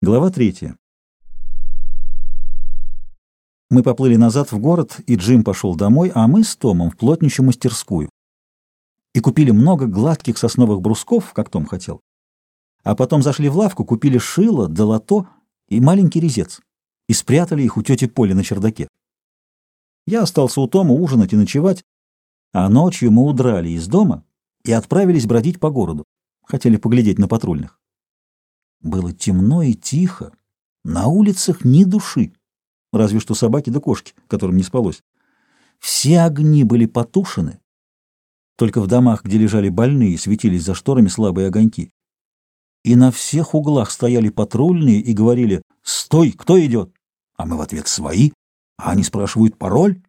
Глава третья. Мы поплыли назад в город, и Джим пошел домой, а мы с Томом в плотничью мастерскую. И купили много гладких сосновых брусков, как Том хотел. А потом зашли в лавку, купили шило, долото и маленький резец. И спрятали их у тети Поли на чердаке. Я остался у Тома ужинать и ночевать, а ночью мы удрали из дома и отправились бродить по городу. Хотели поглядеть на патрульных. Было темно и тихо. На улицах ни души. Разве что собаки да кошки, которым не спалось. Все огни были потушены. Только в домах, где лежали больные, светились за шторами слабые огоньки. И на всех углах стояли патрульные и говорили «Стой! Кто идет?» А мы в ответ «Свои!» А они спрашивают «Пароль?»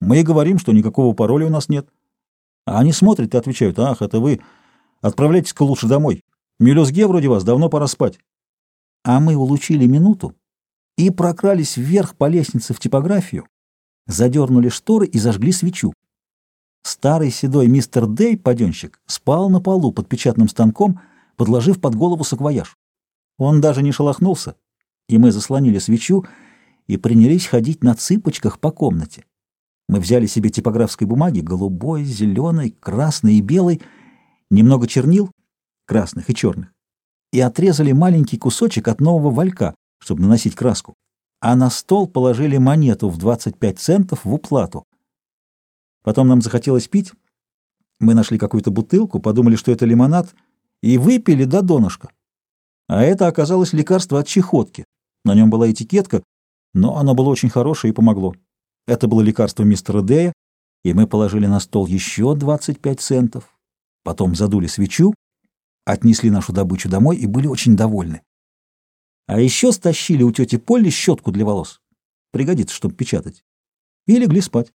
Мы и говорим, что никакого пароля у нас нет. А они смотрят и отвечают «Ах, это вы! Отправляйтесь-ка лучше домой!» Мелюзге вроде вас, давно пора спать. А мы улучили минуту и прокрались вверх по лестнице в типографию, задернули шторы и зажгли свечу. Старый седой мистер Дэй, паденщик, спал на полу под печатным станком, подложив под голову саквояж. Он даже не шелохнулся, и мы заслонили свечу и принялись ходить на цыпочках по комнате. Мы взяли себе типографской бумаги, голубой, зеленой, красной и белой, немного чернил красных и черных, и отрезали маленький кусочек от нового валька, чтобы наносить краску, а на стол положили монету в 25 центов в уплату. Потом нам захотелось пить. Мы нашли какую-то бутылку, подумали, что это лимонад, и выпили до донышка. А это оказалось лекарство от чехотки. На нем была этикетка, но оно было очень хорошее и помогло. Это было лекарство мистера Дэя, и мы положили на стол еще 25 центов. Потом задули свечу отнесли нашу добычу домой и были очень довольны. А еще стащили у тети Полли щетку для волос. Пригодится, чтобы печатать. И легли спать.